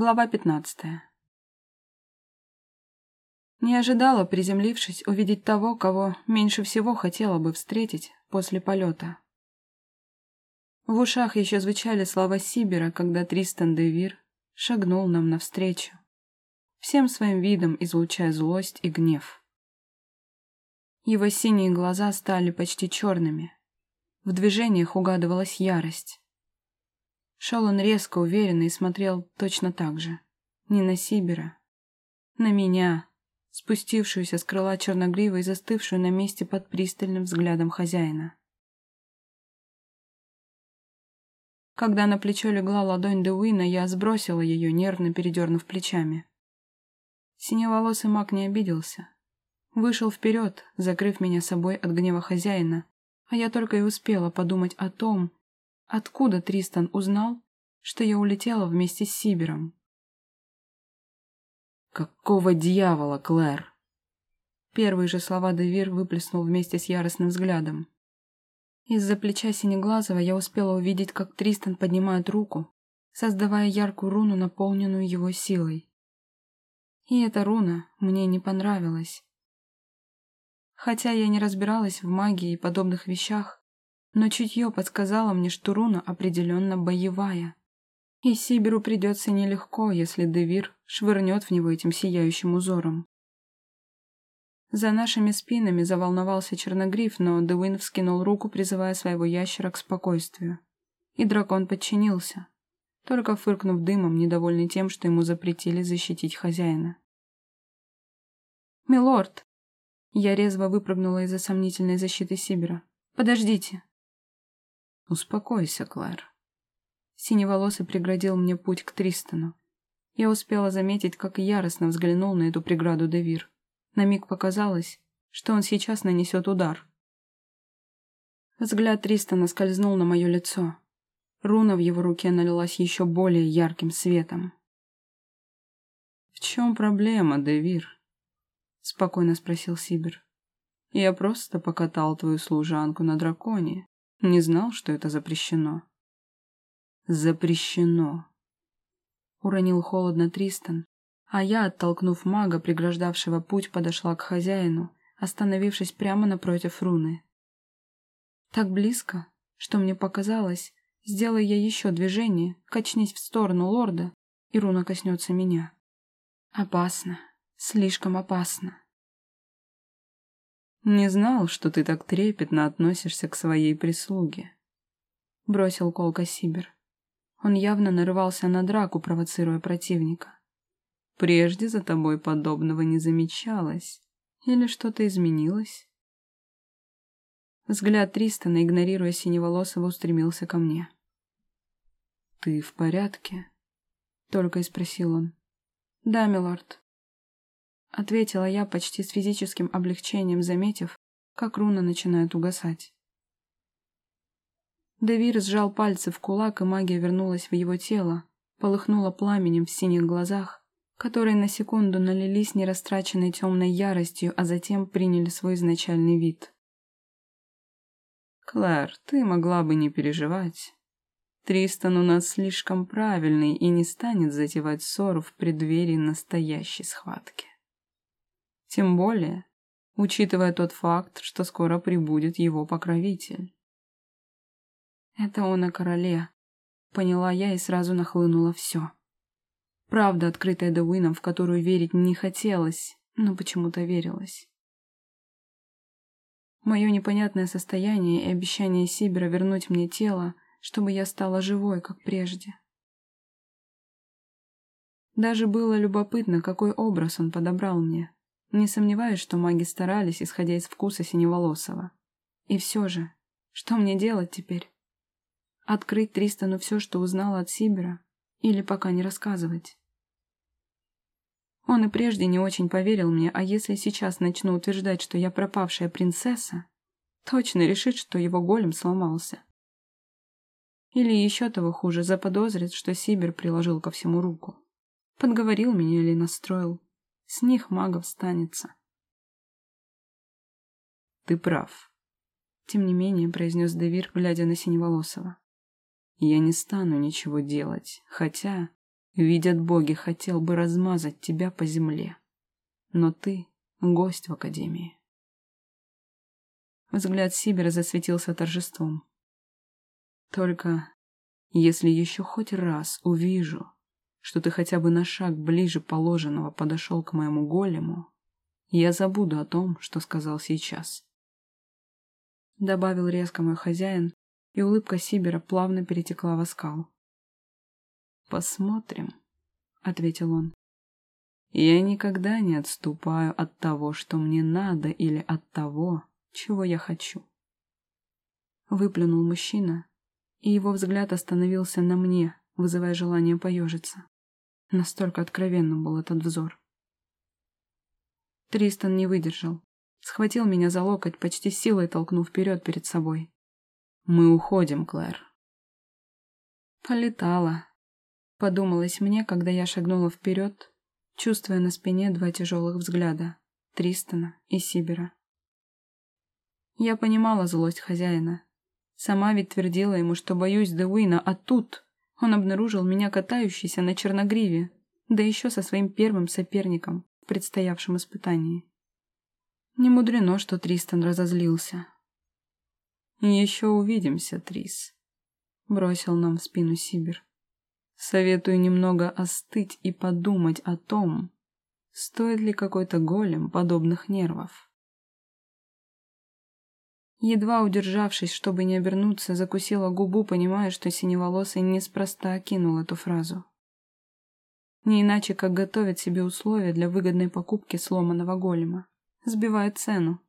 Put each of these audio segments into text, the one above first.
Глава пятнадцатая. Не ожидала, приземлившись, увидеть того, кого меньше всего хотела бы встретить после полета. В ушах еще звучали слова Сибера, когда Тристан де Вир шагнул нам навстречу, всем своим видом излучая злость и гнев. Его синие глаза стали почти черными. В движениях угадывалась ярость. Шел он резко, уверенно и смотрел точно так же. Не на Сибера. На меня, спустившуюся с крыла черногривой и застывшую на месте под пристальным взглядом хозяина. Когда на плечо легла ладонь Деуина, я сбросила ее, нервно передернув плечами. Синеволосый маг не обиделся. Вышел вперед, закрыв меня собой от гнева хозяина, а я только и успела подумать о том, Откуда Тристан узнал, что я улетела вместе с Сибером? «Какого дьявола, Клэр?» Первые же слова Девир выплеснул вместе с яростным взглядом. Из-за плеча Синеглазого я успела увидеть, как Тристан поднимает руку, создавая яркую руну, наполненную его силой. И эта руна мне не понравилась. Хотя я не разбиралась в магии и подобных вещах, но чутье подсказало мне, что руна определенно боевая. И Сибиру придется нелегко, если Девир швырнет в него этим сияющим узором. За нашими спинами заволновался черногриф, но Девин вскинул руку, призывая своего ящера к спокойствию. И дракон подчинился, только фыркнув дымом, недовольный тем, что ему запретили защитить хозяина. «Милорд!» Я резво выпрыгнула из-за сомнительной защиты Сибира. «Подождите!» «Успокойся, Клэр». Синеволосый преградил мне путь к Тристану. Я успела заметить, как яростно взглянул на эту преграду Девир. На миг показалось, что он сейчас нанесет удар. Взгляд Тристана скользнул на мое лицо. Руна в его руке налилась еще более ярким светом. «В чем проблема, Девир?» — спокойно спросил Сибир. «Я просто покатал твою служанку на драконе, не знал, что это запрещено. Запрещено. Уронил холодно Тристан, а я, оттолкнув мага, преграждавшего путь, подошла к хозяину, остановившись прямо напротив руны. Так близко, что мне показалось, сделай я еще движение, качнись в сторону лорда, и руна коснется меня. Опасно, слишком опасно. «Не знал, что ты так трепетно относишься к своей прислуге», — бросил колко Сибир. Он явно нарывался на драку, провоцируя противника. «Прежде за тобой подобного не замечалось. Или что-то изменилось?» Взгляд Тристона, игнорируя Синеволосого, устремился ко мне. «Ты в порядке?» — только и спросил он. «Да, милорд». — ответила я почти с физическим облегчением, заметив, как руна начинает угасать. Девир сжал пальцы в кулак, и магия вернулась в его тело, полыхнула пламенем в синих глазах, которые на секунду налились нерастраченной темной яростью, а затем приняли свой изначальный вид. «Клэр, ты могла бы не переживать. Тристан у нас слишком правильный и не станет затевать ссору в преддверии настоящей схватки». Тем более, учитывая тот факт, что скоро прибудет его покровитель. Это он о короле. Поняла я и сразу нахлынуло все. Правда, открытая Деуином, в которую верить не хотелось, но почему-то верилось. Мое непонятное состояние и обещание Сибера вернуть мне тело, чтобы я стала живой, как прежде. Даже было любопытно, какой образ он подобрал мне. Не сомневаюсь, что маги старались, исходя из вкуса Синеволосого. И все же, что мне делать теперь? Открыть Тристану все, что узнала от Сибера, или пока не рассказывать? Он и прежде не очень поверил мне, а если сейчас начну утверждать, что я пропавшая принцесса, точно решит, что его голем сломался. Или еще того хуже, заподозрит, что Сибер приложил ко всему руку. Подговорил меня или настроил. С них магов станется. Ты прав. Тем не менее, произнес Девир, глядя на Синеволосого. Я не стану ничего делать, хотя Видят боги, хотел бы размазать тебя по земле. Но ты — гость в Академии. Взгляд Сибера засветился торжеством. Только если еще хоть раз увижу, что ты хотя бы на шаг ближе положенного подошел к моему голему, я забуду о том, что сказал сейчас. Добавил резко мой хозяин, и улыбка Сибера плавно перетекла в оскал. «Посмотрим», — ответил он. «Я никогда не отступаю от того, что мне надо, или от того, чего я хочу». Выплюнул мужчина, и его взгляд остановился на мне, вызывая желание поежиться. Настолько откровенным был этот взор. Тристан не выдержал. Схватил меня за локоть, почти силой толкнув вперед перед собой. «Мы уходим, Клэр». Полетала. Подумалось мне, когда я шагнула вперед, чувствуя на спине два тяжелых взгляда — Тристана и Сибера. Я понимала злость хозяина. Сама ведь твердила ему, что боюсь Деуина, а тут он обнаружил меня катающейся на черногриве, да еще со своим первым соперником в предстоявшем испытании. Не мудрено, что Тристан разозлился. «Еще увидимся, Трис», — бросил нам в спину Сибир. «Советую немного остыть и подумать о том, стоит ли какой-то голем подобных нервов». Едва удержавшись, чтобы не обернуться, закусила губу, понимая, что синеволосый неспроста окинул эту фразу. Не иначе, как готовит себе условия для выгодной покупки сломанного голема. Сбивает цену.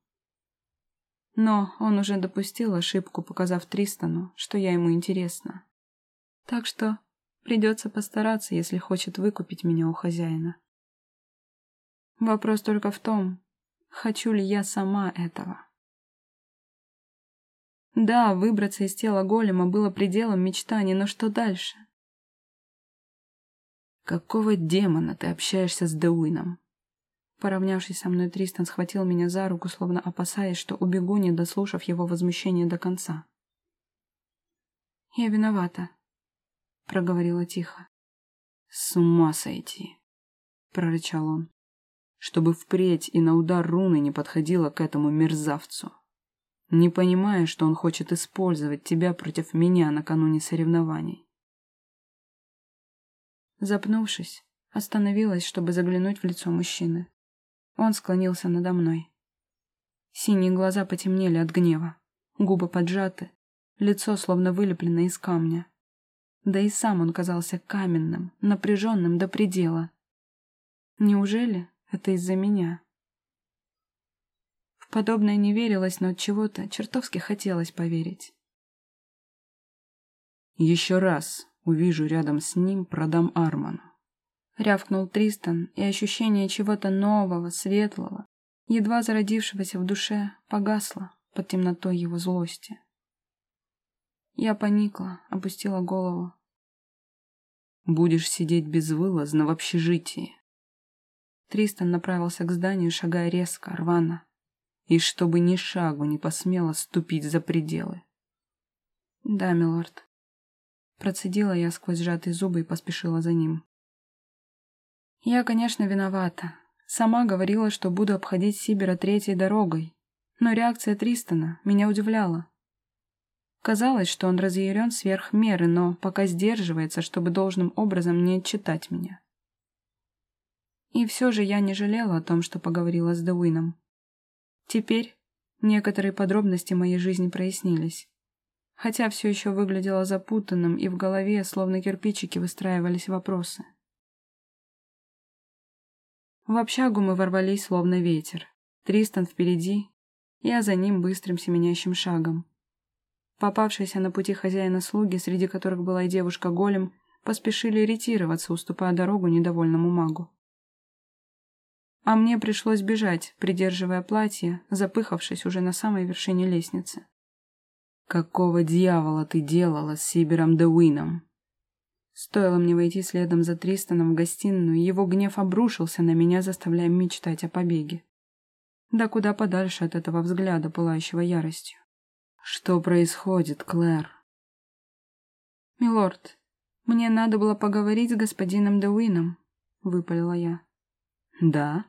Но он уже допустил ошибку, показав Тристану, что я ему интересна. Так что придется постараться, если хочет выкупить меня у хозяина. Вопрос только в том, хочу ли я сама этого. Да, выбраться из тела голема было пределом мечтаний, но что дальше? «Какого демона ты общаешься с Деуином?» Поравнявшись со мной, Тристан схватил меня за руку, словно опасаясь, что убегу, не дослушав его возмущение до конца. «Я виновата», — проговорила тихо. «С ума сойти», — прорычал он, «чтобы впредь и на удар руны не подходила к этому мерзавцу» не понимая, что он хочет использовать тебя против меня накануне соревнований. Запнувшись, остановилась, чтобы заглянуть в лицо мужчины. Он склонился надо мной. Синие глаза потемнели от гнева, губы поджаты, лицо словно вылеплено из камня. Да и сам он казался каменным, напряженным до предела. Неужели это из-за меня? Подобное не верилось, но от чего-то чертовски хотелось поверить. «Еще раз увижу рядом с ним, продам Арману». Рявкнул Тристан, и ощущение чего-то нового, светлого, едва зародившегося в душе, погасло под темнотой его злости. Я поникла, опустила голову. «Будешь сидеть безвылазно в общежитии». Тристан направился к зданию, шагая резко, рвано, и чтобы ни шагу не посмела ступить за пределы. «Да, милорд». Процедила я сквозь сжатые зубы и поспешила за ним. «Я, конечно, виновата. Сама говорила, что буду обходить Сибира третьей дорогой, но реакция Тристона меня удивляла. Казалось, что он разъярен сверх меры, но пока сдерживается, чтобы должным образом не отчитать меня. И все же я не жалела о том, что поговорила с Деуином. Теперь некоторые подробности моей жизни прояснились. Хотя все еще выглядело запутанным, и в голове, словно кирпичики, выстраивались вопросы. В общагу мы ворвались, словно ветер. Тристан впереди, я за ним быстрым семенящим шагом. Попавшиеся на пути хозяина слуги, среди которых была и девушка-голем, поспешили ретироваться, уступая дорогу недовольному магу. А мне пришлось бежать, придерживая платье, запыхавшись уже на самой вершине лестницы. «Какого дьявола ты делала с Сибером Деуином?» Стоило мне войти следом за Тристаном в гостиную, его гнев обрушился на меня, заставляя мечтать о побеге. Да куда подальше от этого взгляда, пылающего яростью. «Что происходит, Клэр?» «Милорд, «Мне надо было поговорить с господином Деуином», — выпалила я. «Да?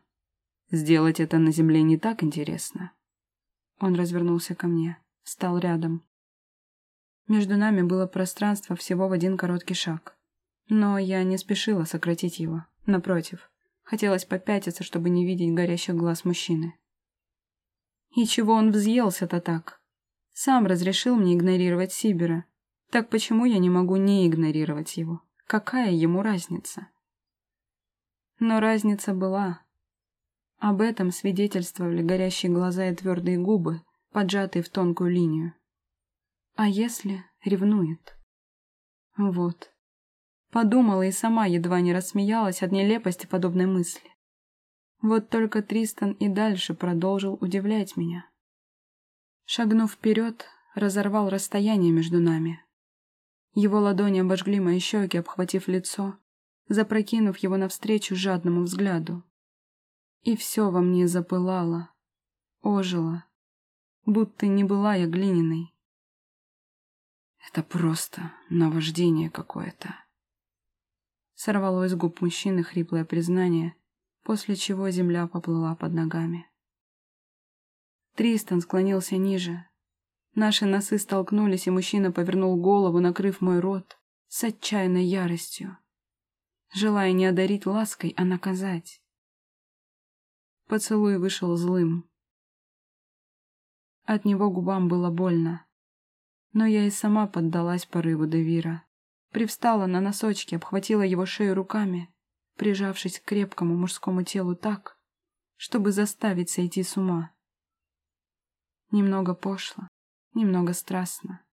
Сделать это на земле не так интересно». Он развернулся ко мне, стал рядом. Между нами было пространство всего в один короткий шаг. Но я не спешила сократить его. Напротив, хотелось попятиться, чтобы не видеть горящих глаз мужчины. И чего он взъелся-то так? Сам разрешил мне игнорировать Сибера. Так почему я не могу не игнорировать его? Какая ему разница? Но разница была. Об этом свидетельствовали горящие глаза и твердые губы, поджатые в тонкую линию. А если ревнует? Вот. Подумала и сама едва не рассмеялась от нелепости подобной мысли. Вот только Тристан и дальше продолжил удивлять меня. Шагнув вперед, разорвал расстояние между нами. Его ладони обожгли мои щеки, обхватив лицо, запрокинув его навстречу жадному взгляду. И все во мне запылало, ожило, будто не была я глиняной. Это просто наваждение какое-то. Сорвалось с губ мужчины хриплое признание, после чего земля поплыла под ногами. Тристан склонился ниже. Наши носы столкнулись, и мужчина повернул голову, накрыв мой рот с отчаянной яростью, желая не одарить лаской, а наказать. Поцелуй вышел злым. От него губам было больно. Но я и сама поддалась порыву Девира. Привстала на носочки, обхватила его шею руками, прижавшись к крепкому мужскому телу так, чтобы заставить сойти с ума. Немного пошло, немного страстно.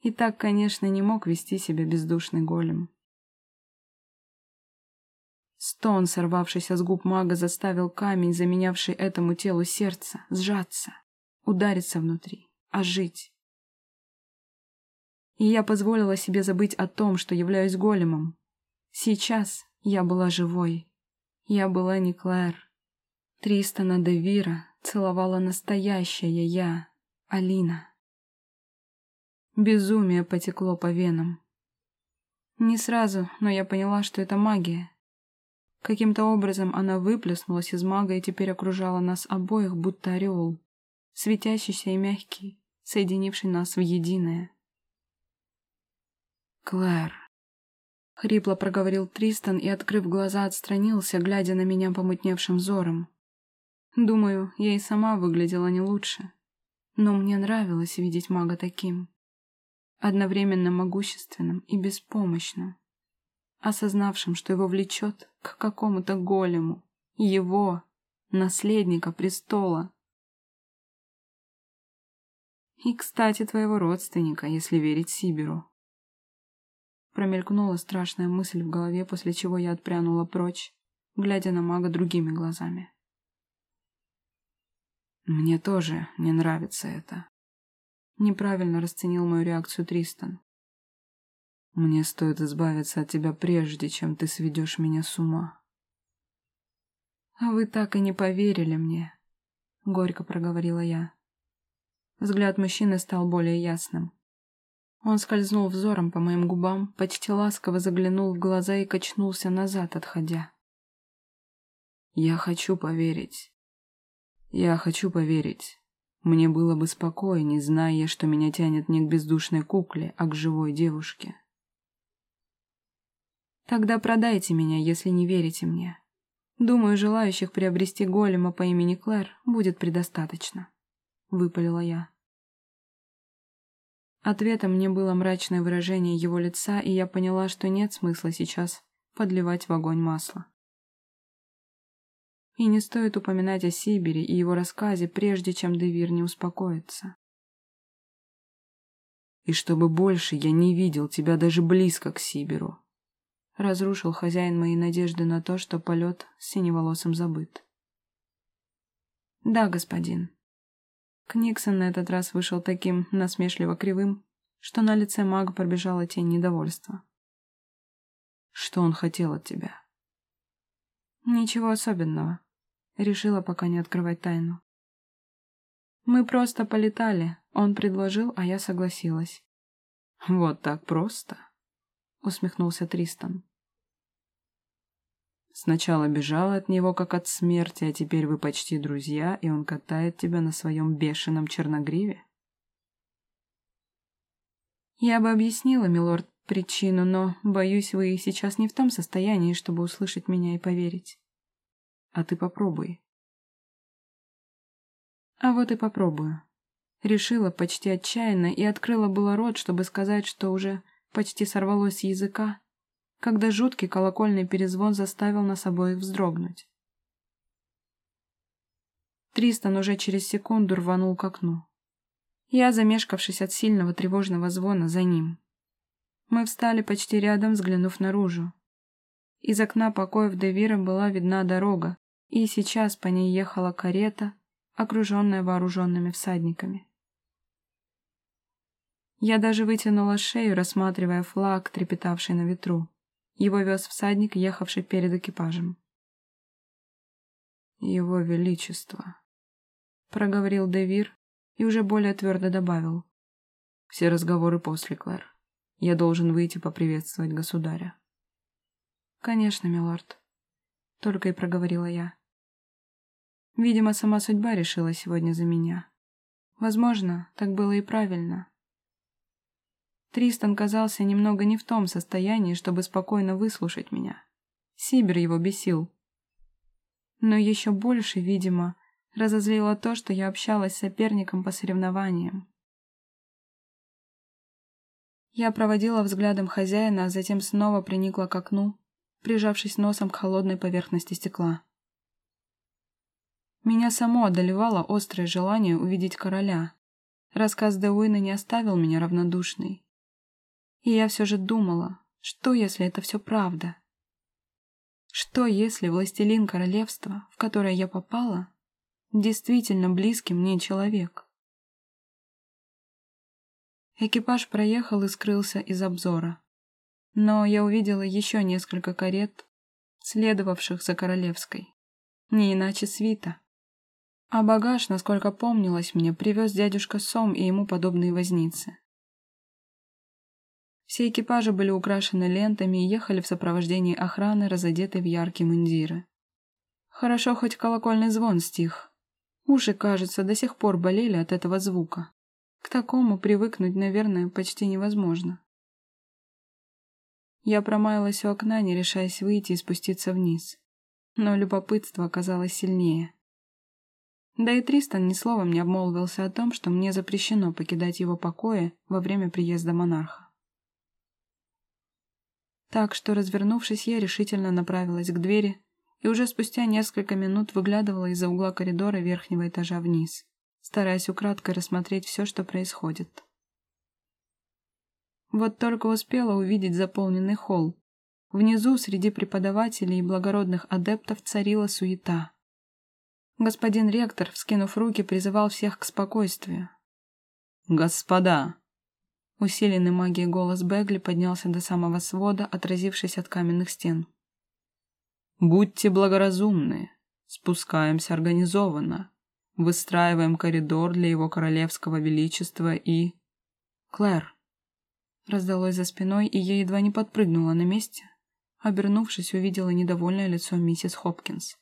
И так, конечно, не мог вести себя бездушный голем. Стон, сорвавшийся с губ мага, заставил камень, заменявший этому телу сердце, сжаться, удариться внутри, ожить. И я позволила себе забыть о том, что являюсь големом. Сейчас я была живой. Я была не Клэр. Тристана де Вира целовала настоящая я, Алина. Безумие потекло по венам. Не сразу, но я поняла, что это магия. Каким-то образом она выплеснулась из мага и теперь окружала нас обоих, будто ореол, светящийся и мягкий, соединивший нас в единое. «Клэр», — хрипло проговорил Тристан и, открыв глаза, отстранился, глядя на меня помутневшим взором. Думаю, я и сама выглядела не лучше, но мне нравилось видеть мага таким, одновременно могущественным и беспомощным осознавшим, что его влечет к какому-то голему, его, наследника престола. И, кстати, твоего родственника, если верить Сибиру. Промелькнула страшная мысль в голове, после чего я отпрянула прочь, глядя на мага другими глазами. Мне тоже не нравится это. Неправильно расценил мою реакцию Тристан. Мне стоит избавиться от тебя прежде, чем ты сведешь меня с ума. А вы так и не поверили мне, — горько проговорила я. Взгляд мужчины стал более ясным. Он скользнул взором по моим губам, почти ласково заглянул в глаза и качнулся назад, отходя. «Я хочу поверить. Я хочу поверить. Мне было бы спокойнее, зная, что меня тянет не к бездушной кукле, а к живой девушке. Тогда продайте меня, если не верите мне. Думаю, желающих приобрести голема по имени Клэр будет предостаточно. Выпалила я. Ответом мне было мрачное выражение его лица, и я поняла, что нет смысла сейчас подливать в огонь масло. И не стоит упоминать о Сибире и его рассказе, прежде чем Девир не успокоится. И чтобы больше я не видел тебя даже близко к Сибиру, разрушил хозяин мои надежды на то, что полет с синеволосым забыт. «Да, господин». Книксон на этот раз вышел таким насмешливо кривым, что на лице мага пробежала тень недовольства. «Что он хотел от тебя?» «Ничего особенного», — решила пока не открывать тайну. «Мы просто полетали, он предложил, а я согласилась». «Вот так просто?» — усмехнулся Тристан. Сначала бежала от него, как от смерти, а теперь вы почти друзья, и он катает тебя на своем бешеном черногриве? Я бы объяснила, милорд, причину, но, боюсь, вы сейчас не в том состоянии, чтобы услышать меня и поверить. А ты попробуй. А вот и попробую. Решила почти отчаянно и открыла было рот, чтобы сказать, что уже почти сорвалось с языка, когда жуткий колокольный перезвон заставил нас обоих вздрогнуть. Тристан уже через секунду рванул к окну. Я, замешкавшись от сильного тревожного звона, за ним. Мы встали почти рядом, взглянув наружу. Из окна покоев Девира была видна дорога, и сейчас по ней ехала карета, окруженная вооруженными всадниками. Я даже вытянула шею, рассматривая флаг, трепетавший на ветру. Его вез всадник, ехавший перед экипажем. «Его Величество», — проговорил Девир и уже более твердо добавил. «Все разговоры после, Клэр. Я должен выйти поприветствовать государя». «Конечно, милорд», — только и проговорила я. Видимо, сама судьба решила сегодня за меня. Возможно, так было и правильно. Тристан казался немного не в том состоянии, чтобы спокойно выслушать меня. Сибир его бесил. Но еще больше, видимо, разозлило то, что я общалась с соперником по соревнованиям. Я проводила взглядом хозяина, а затем снова приникла к окну, прижавшись носом к холодной поверхности стекла. Меня само одолевало острое желание увидеть короля. Рассказ Деуина не оставил меня равнодушной. И я все же думала, что если это все правда? Что если властелин королевства, в которое я попала, действительно близкий мне человек? Экипаж проехал и скрылся из обзора. Но я увидела еще несколько карет, следовавших за королевской. Не иначе свита. А багаж, насколько помнилось мне, привез дядюшка Сом и ему подобные возницы. Все экипажи были украшены лентами и ехали в сопровождении охраны, разодетой в яркие мундиры. Хорошо, хоть колокольный звон стих. Уши, кажется, до сих пор болели от этого звука. К такому привыкнуть, наверное, почти невозможно. Я промаялась у окна, не решаясь выйти и спуститься вниз. Но любопытство оказалось сильнее. Да и Тристан ни словом не обмолвился о том, что мне запрещено покидать его покои во время приезда монарха. Так что, развернувшись, я решительно направилась к двери и уже спустя несколько минут выглядывала из-за угла коридора верхнего этажа вниз, стараясь украдкой рассмотреть все, что происходит. Вот только успела увидеть заполненный холл. Внизу, среди преподавателей и благородных адептов, царила суета. Господин ректор, вскинув руки, призывал всех к спокойствию. «Господа!» Усиленный магией голос Бегли поднялся до самого свода, отразившись от каменных стен. «Будьте благоразумны. Спускаемся организованно. Выстраиваем коридор для его королевского величества и...» «Клэр!» Раздалось за спиной, и я едва не подпрыгнула на месте. Обернувшись, увидела недовольное лицо миссис Хопкинс.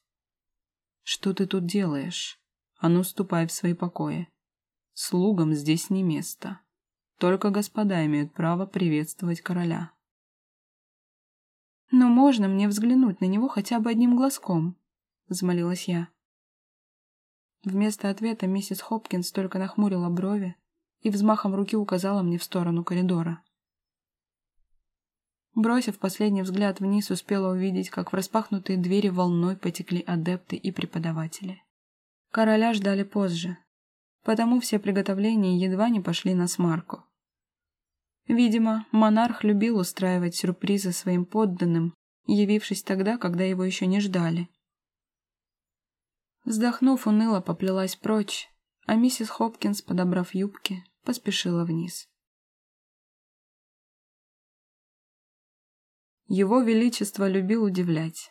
«Что ты тут делаешь? А ну, ступай в свои покои. Слугам здесь не место». Только господа имеют право приветствовать короля. «Но можно мне взглянуть на него хотя бы одним глазком?» — взмолилась я. Вместо ответа миссис Хопкинс только нахмурила брови и взмахом руки указала мне в сторону коридора. Бросив последний взгляд вниз, успела увидеть, как в распахнутые двери волной потекли адепты и преподаватели. Короля ждали позже, потому все приготовления едва не пошли на смарку. Видимо, монарх любил устраивать сюрпризы своим подданным, явившись тогда, когда его еще не ждали. Вздохнув, уныло поплелась прочь, а миссис Хопкинс, подобрав юбки, поспешила вниз. Его Величество любил удивлять.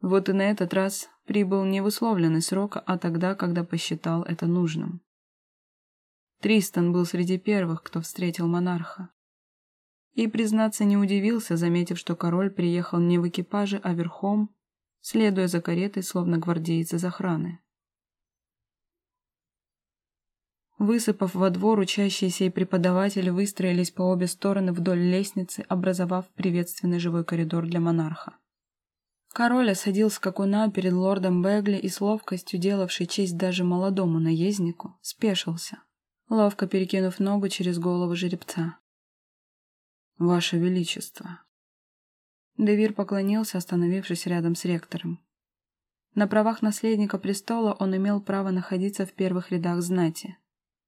Вот и на этот раз прибыл не в условленный срок, а тогда, когда посчитал это нужным. Тристан был среди первых, кто встретил монарха. И, признаться, не удивился, заметив, что король приехал не в экипаже, а верхом, следуя за каретой, словно гвардеец из охраны. Высыпав во двор, учащиеся и преподаватели выстроились по обе стороны вдоль лестницы, образовав приветственный живой коридор для монарха. Король осадил скакуна перед лордом Бегли и с ловкостью, делавшей честь даже молодому наезднику, спешился, ловко перекинув ногу через голову жеребца. «Ваше Величество!» Девир поклонился, остановившись рядом с ректором. На правах наследника престола он имел право находиться в первых рядах знати.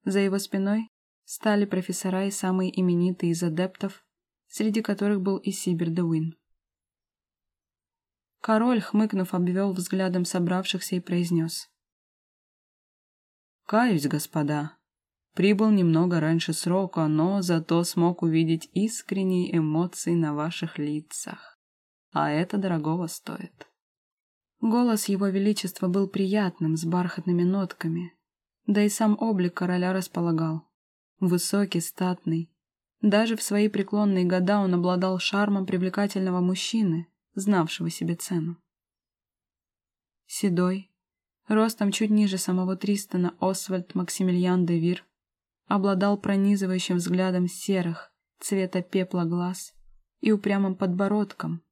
За его спиной стали профессора и самые именитые из адептов, среди которых был и Сибир Деуин. Король, хмыкнув, обвел взглядом собравшихся и произнес. «Каюсь, господа. Прибыл немного раньше срока, но зато смог увидеть искренние эмоции на ваших лицах. А это дорогого стоит». Голос его величества был приятным, с бархатными нотками, да и сам облик короля располагал. Высокий, статный. Даже в свои преклонные года он обладал шармом привлекательного мужчины, знавшего себе цену. Седой, ростом чуть ниже самого Тристона Освальд Максимилиан де Вир, обладал пронизывающим взглядом серых, цвета пепла глаз и упрямым подбородком,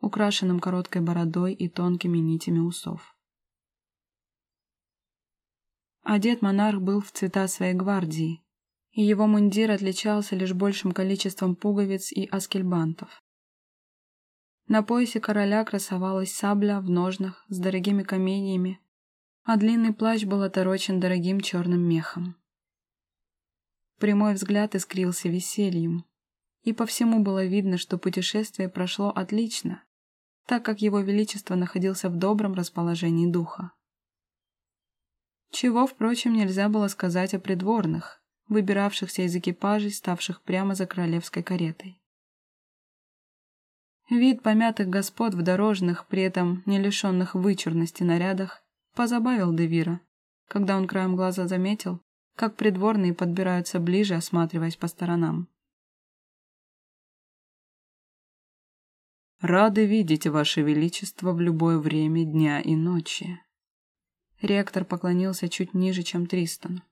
украшенным короткой бородой и тонкими нитями усов. Одет монарх был в цвета своей гвардии, и его мундир отличался лишь большим количеством пуговиц и аскельбантов. На поясе короля красовалась сабля в ножнах с дорогими каменьями, а длинный плащ был оторочен дорогим черным мехом. Прямой взгляд искрился весельем, и по всему было видно, что путешествие прошло отлично, так как его величество находился в добром расположении духа. Чего, впрочем, нельзя было сказать о придворных, выбиравшихся из экипажей, ставших прямо за королевской каретой. Вид помятых господ в дорожных, при этом не лишенных вычурности нарядах, позабавил Девира, когда он краем глаза заметил, как придворные подбираются ближе, осматриваясь по сторонам. «Рады видеть, Ваше Величество, в любое время дня и ночи», Ректор поклонился чуть ниже, чем Тристон.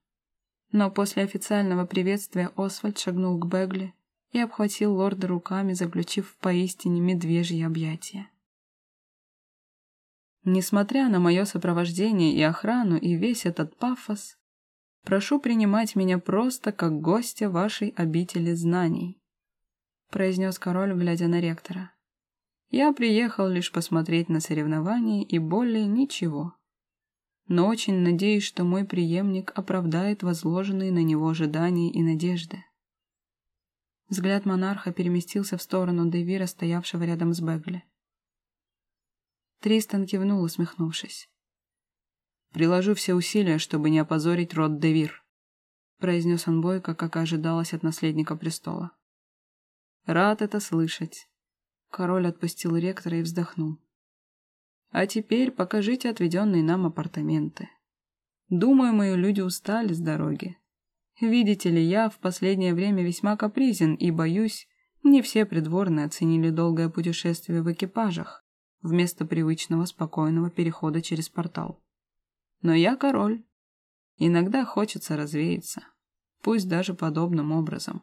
Но после официального приветствия Освальд шагнул к Бегли и обхватил лорда руками, заключив в поистине медвежье объятие. Несмотря на мое сопровождение и охрану и весь этот пафос, прошу принимать меня просто как гостя вашей обители знаний, произнес король, глядя на ректора. Я приехал лишь посмотреть на соревнования и более ничего но очень надеюсь, что мой преемник оправдает возложенные на него ожидания и надежды. Взгляд монарха переместился в сторону Девира, стоявшего рядом с Бегли. Тристан кивнул, усмехнувшись. «Приложу все усилия, чтобы не опозорить род Девир», произнес он бойко, как ожидалось от наследника престола. «Рад это слышать». Король отпустил ректора и вздохнул. А теперь покажите отведенные нам апартаменты. Думаю, мои люди устали с дороги. Видите ли, я в последнее время весьма капризен и, боюсь, не все придворные оценили долгое путешествие в экипажах, вместо привычного спокойного перехода через портал. Но я король. Иногда хочется развеяться, пусть даже подобным образом.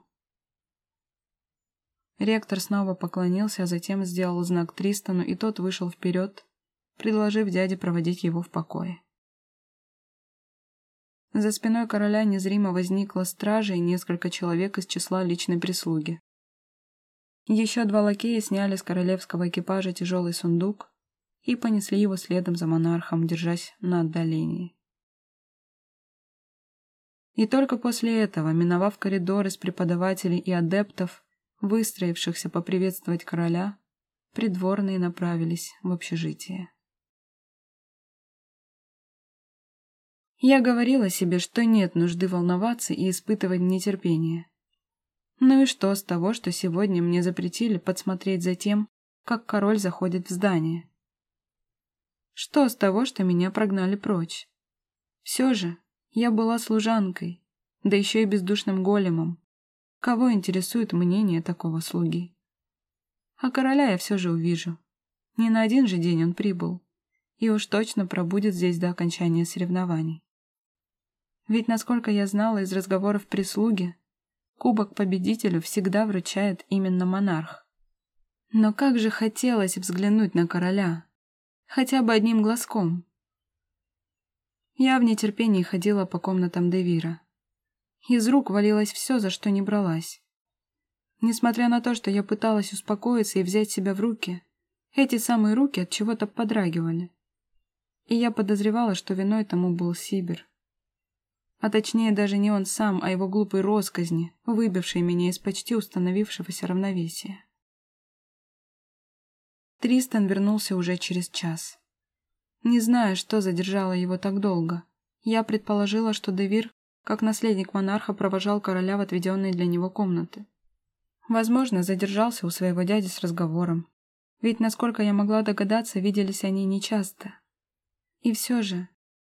Ректор снова поклонился, а затем сделал знак Тристану, и тот вышел вперед, предложив дяде проводить его в покое. За спиной короля незримо возникла стража и несколько человек из числа личной прислуги. Еще два лакея сняли с королевского экипажа тяжелый сундук и понесли его следом за монархом, держась на отдалении. И только после этого, миновав коридор из преподавателей и адептов, выстроившихся поприветствовать короля, придворные направились в общежитие. Я говорила себе, что нет нужды волноваться и испытывать нетерпение. Ну и что с того, что сегодня мне запретили подсмотреть за тем, как король заходит в здание? Что с того, что меня прогнали прочь? Все же я была служанкой, да еще и бездушным големом. Кого интересует мнение такого слуги? А короля я все же увижу. Не на один же день он прибыл. И уж точно пробудет здесь до окончания соревнований. Ведь, насколько я знала из разговоров прислуги, кубок победителю всегда вручает именно монарх. Но как же хотелось взглянуть на короля, хотя бы одним глазком. Я в нетерпении ходила по комнатам Девира. Из рук валилось все, за что не бралась. Несмотря на то, что я пыталась успокоиться и взять себя в руки, эти самые руки от чего-то подрагивали. И я подозревала, что виной тому был Сибир. А точнее даже не он сам, а его глупые росказни, выбившие меня из почти установившегося равновесия. Тристан вернулся уже через час. Не зная, что задержало его так долго, я предположила, что Девир, как наследник монарха, провожал короля в отведенные для него комнаты. Возможно, задержался у своего дяди с разговором. Ведь, насколько я могла догадаться, виделись они нечасто. И все же,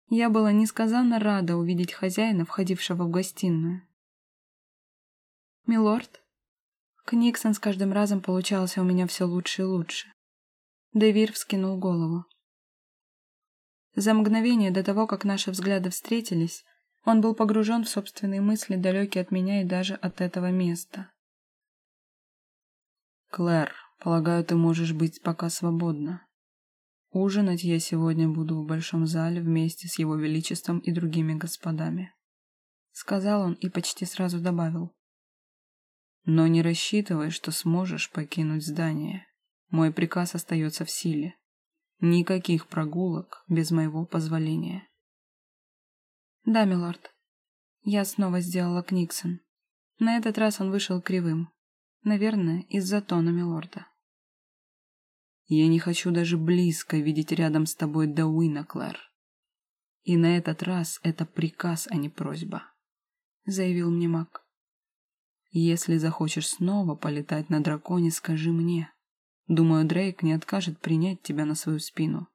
я была несказанно рада увидеть хозяина, входившего в гостиную. «Милорд?» Книксон с каждым разом получался у меня все лучше и лучше. Девир вскинул голову. За мгновение до того, как наши взгляды встретились, он был погружен в собственные мысли, далекие от меня и даже от этого места. «Клэр, полагаю, ты можешь быть пока свободна. Ужинать я сегодня буду в большом зале вместе с его величеством и другими господами», — сказал он и почти сразу добавил. «Но не рассчитывай, что сможешь покинуть здание. Мой приказ остается в силе. Никаких прогулок без моего позволения». «Да, милорд». Я снова сделала Книксон. На этот раз он вышел кривым. Наверное, из-за тона милорда. Я не хочу даже близко видеть рядом с тобой Дауина, Клэр. И на этот раз это приказ, а не просьба, — заявил мне маг. Если захочешь снова полетать на драконе, скажи мне. Думаю, Дрейк не откажет принять тебя на свою спину.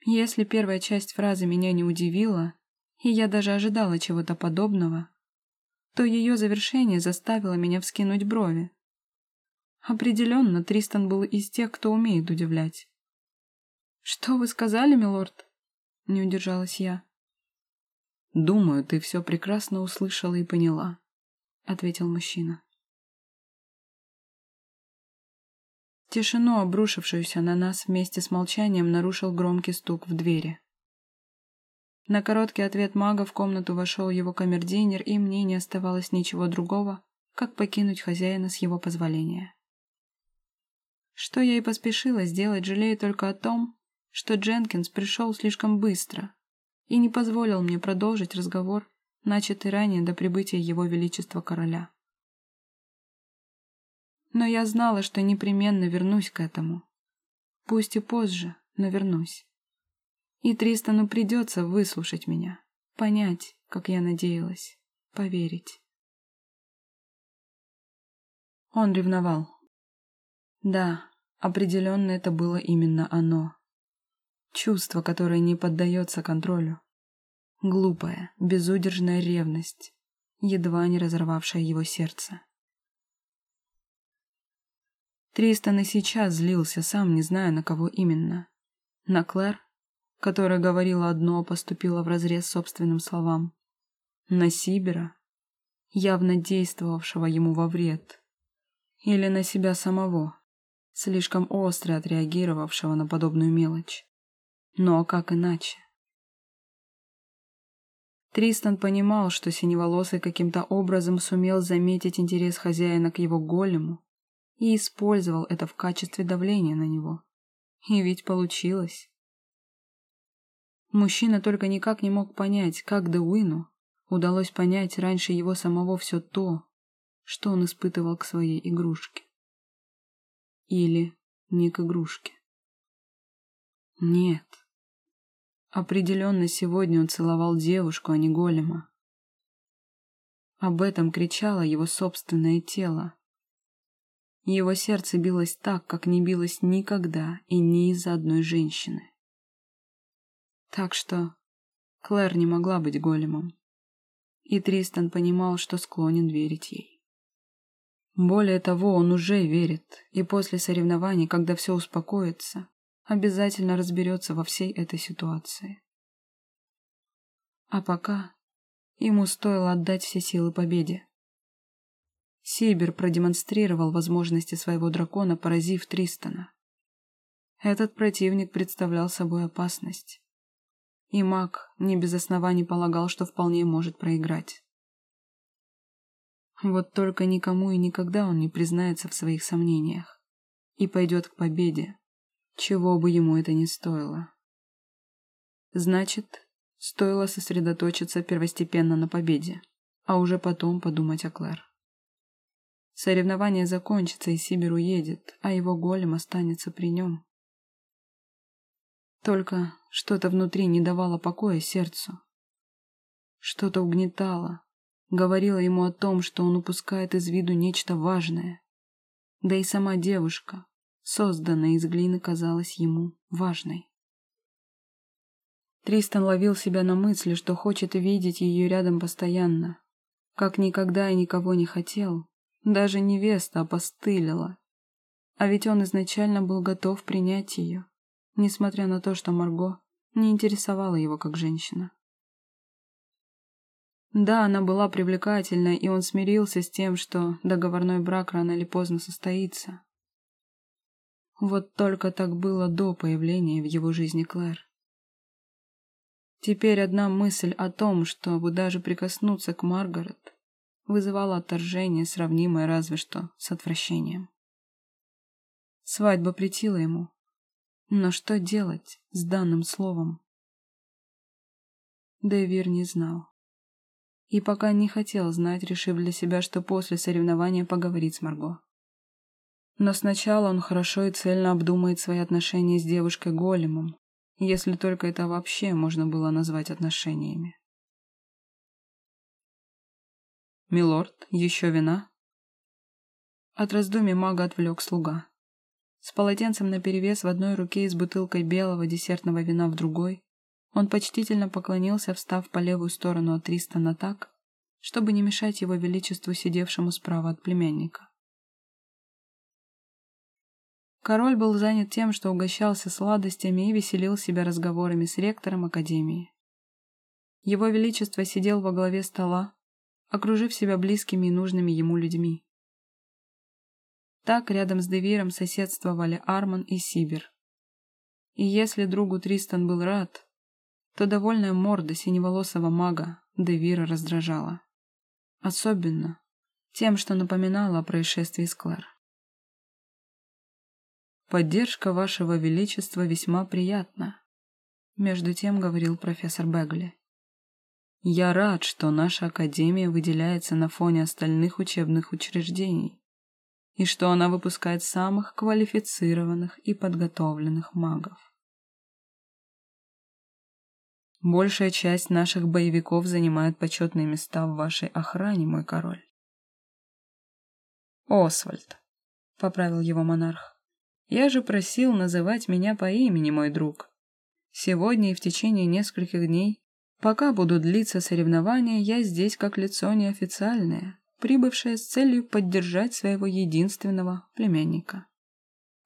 Если первая часть фразы меня не удивила, и я даже ожидала чего-то подобного, то ее завершение заставило меня вскинуть брови. Определенно, Тристан был из тех, кто умеет удивлять. «Что вы сказали, милорд?» — не удержалась я. «Думаю, ты все прекрасно услышала и поняла», — ответил мужчина. Тишину, обрушившуюся на нас вместе с молчанием, нарушил громкий стук в двери. На короткий ответ мага в комнату вошел его камердинер, и мне не оставалось ничего другого, как покинуть хозяина с его позволения. Что я и поспешила сделать, жалею только о том, что Дженкинс пришел слишком быстро и не позволил мне продолжить разговор, начатый ранее до прибытия его величества короля. Но я знала, что непременно вернусь к этому. Пусть и позже, но вернусь. И Тристану придется выслушать меня, понять, как я надеялась, поверить. Он ревновал. Да, определенно это было именно оно. Чувство, которое не поддается контролю. Глупая, безудержная ревность, едва не разорвавшая его сердце. Тристан и сейчас злился, сам не зная, на кого именно. На Клэр, которая говорила одно, поступила вразрез собственным словам. На Сибера, явно действовавшего ему во вред. Или на себя самого, слишком остро отреагировавшего на подобную мелочь. Но как иначе? Тристан понимал, что Синеволосый каким-то образом сумел заметить интерес хозяина к его голему и использовал это в качестве давления на него. И ведь получилось. Мужчина только никак не мог понять, как Деуину удалось понять раньше его самого все то, что он испытывал к своей игрушке. Или не к игрушке. Нет. Определенно сегодня он целовал девушку, а не голема. Об этом кричало его собственное тело. Его сердце билось так, как не билось никогда и ни из-за одной женщины. Так что Клэр не могла быть големом. и Тристан понимал, что склонен верить ей. Более того, он уже верит, и после соревнований, когда все успокоится, обязательно разберется во всей этой ситуации. А пока ему стоило отдать все силы победе. Сибир продемонстрировал возможности своего дракона, поразив Тристона. Этот противник представлял собой опасность. И маг не без оснований полагал, что вполне может проиграть. Вот только никому и никогда он не признается в своих сомнениях и пойдет к победе, чего бы ему это ни стоило. Значит, стоило сосредоточиться первостепенно на победе, а уже потом подумать о Клэр. Соревнование закончится, и Сибир уедет, а его голем останется при нем. Только что-то внутри не давало покоя сердцу. Что-то угнетало, говорило ему о том, что он упускает из виду нечто важное. Да и сама девушка, созданная из глины, казалась ему важной. Тристан ловил себя на мысли, что хочет видеть ее рядом постоянно, как никогда и никого не хотел, даже невеста опостылила. А ведь он изначально был готов принять ее, несмотря на то, что Марго не интересовала его как женщина. Да, она была привлекательна, и он смирился с тем, что договорной брак рано или поздно состоится. Вот только так было до появления в его жизни Клэр. Теперь одна мысль о том, чтобы даже прикоснуться к Маргарет, вызывало отторжение, сравнимое разве что с отвращением. Свадьба претила ему. Но что делать с данным словом? Дэвир не знал. И пока не хотел знать, решив для себя, что после соревнования поговорит с Марго. Но сначала он хорошо и цельно обдумает свои отношения с девушкой-големом, если только это вообще можно было назвать отношениями. «Милорд, еще вина?» От раздумий мага отвлек слуга. С полотенцем наперевес в одной руке и с бутылкой белого десертного вина в другой, он почтительно поклонился, встав по левую сторону от Тристана так, чтобы не мешать его величеству, сидевшему справа от племянника. Король был занят тем, что угощался сладостями и веселил себя разговорами с ректором Академии. Его Величество сидел во главе стола, окружив себя близкими и нужными ему людьми. Так рядом с Девиром соседствовали Арман и Сибир. И если другу Тристан был рад, то довольная морда синеволосого мага Девира раздражала. Особенно тем, что напоминало о происшествии с Клэр. «Поддержка вашего величества весьма приятна», — между тем говорил профессор Бегли. Я рад, что наша академия выделяется на фоне остальных учебных учреждений и что она выпускает самых квалифицированных и подготовленных магов. Большая часть наших боевиков занимает почетные места в вашей охране, мой король. Освальд, — поправил его монарх. Я же просил называть меня по имени, мой друг. Сегодня и в течение нескольких дней Пока будут длиться соревнования, я здесь как лицо неофициальное, прибывшее с целью поддержать своего единственного племянника.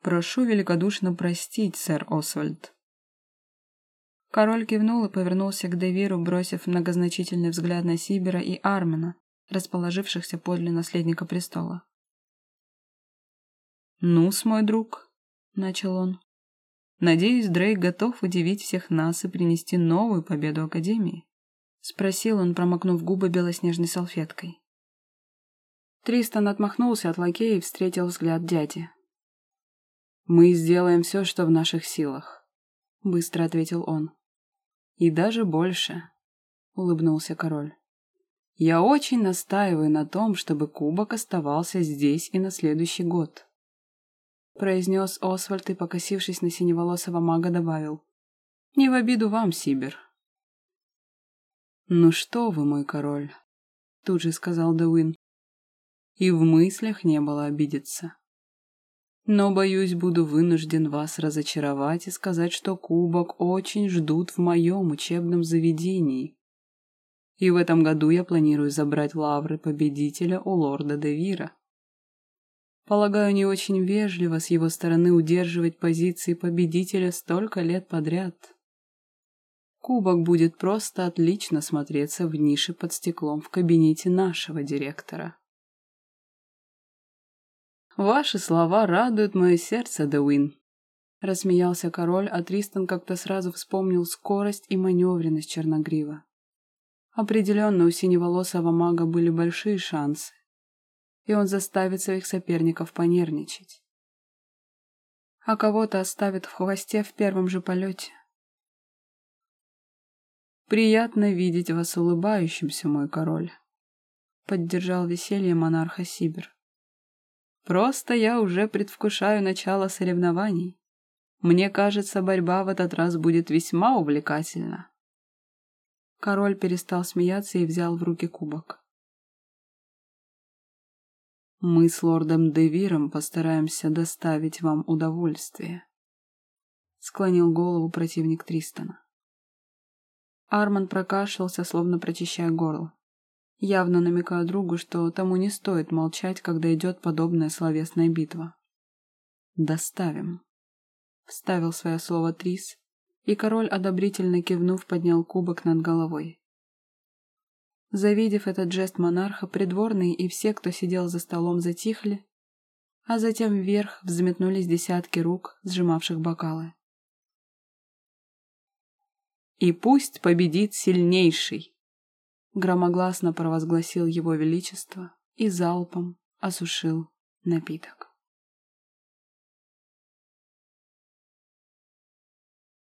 Прошу великодушно простить, сэр Освальд. Король кивнул и повернулся к Девиру, бросив многозначительный взгляд на Сибера и Армена, расположившихся подле наследника престола. «Ну-с, мой друг», — начал он, Надеюсь, Дрейк готов удивить всех нас и принести новую победу Академии?» Спросил он, промокнув губы белоснежной салфеткой. Тристан отмахнулся от лакея и встретил взгляд дяди. «Мы сделаем все, что в наших силах», — быстро ответил он. «И даже больше», — улыбнулся король. «Я очень настаиваю на том, чтобы кубок оставался здесь и на следующий год произнес Освальд и, покосившись на синеволосого мага, добавил. «Не в обиду вам, Сибир». «Ну что вы, мой король», — тут же сказал Деуин. И в мыслях не было обидеться. Но, боюсь, буду вынужден вас разочаровать и сказать, что кубок очень ждут в моем учебном заведении. И в этом году я планирую забрать лавры победителя у лорда Девира. Полагаю, не очень вежливо с его стороны удерживать позиции победителя столько лет подряд. Кубок будет просто отлично смотреться в нише под стеклом в кабинете нашего директора. «Ваши слова радуют мое сердце, Деуин», — рассмеялся король, а Тристан как-то сразу вспомнил скорость и маневренность Черногрива. Определенно у синеволосого мага были большие шансы, и он заставит своих соперников понервничать. А кого-то оставит в хвосте в первом же полете. «Приятно видеть вас улыбающимся, мой король», — поддержал веселье монарха Сибир. «Просто я уже предвкушаю начало соревнований. Мне кажется, борьба в этот раз будет весьма увлекательна». Король перестал смеяться и взял в руки кубок. Мы с лордом Девиром постараемся доставить вам удовольствие. Склонил голову противник Тристона. Арман прокашлялся, словно прочищая горло, явно намекая другу, что тому не стоит молчать, когда идет подобная словесная битва. «Доставим», — вставил свое слово Трис, и король, одобрительно кивнув, поднял кубок над головой. Завидев этот жест монарха, придворные и все, кто сидел за столом, затихли, а затем вверх взметнулись десятки рук, сжимавших бокалы. «И пусть победит сильнейший!» Громогласно провозгласил его величество и залпом осушил напиток.